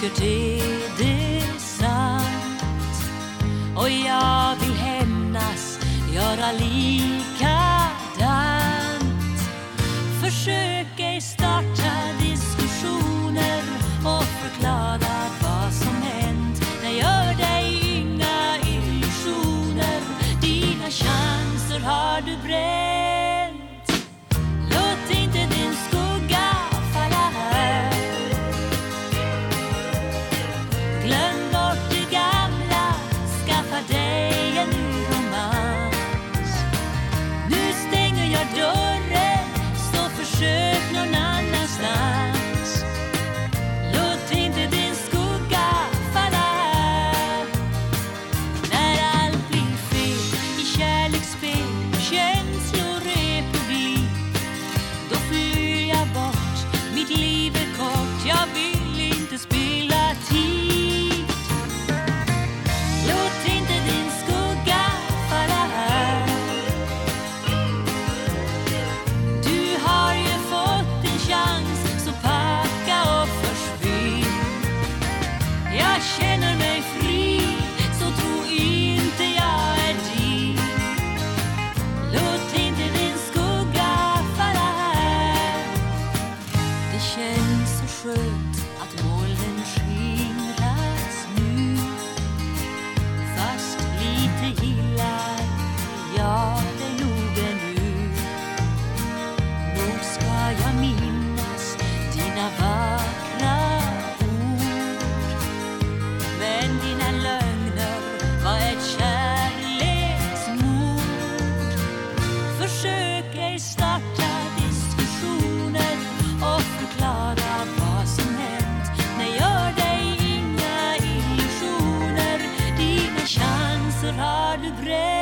tycker det, det är sant. Och jag vill hämnas, göra likadant. Försök So einzuschütten. regret.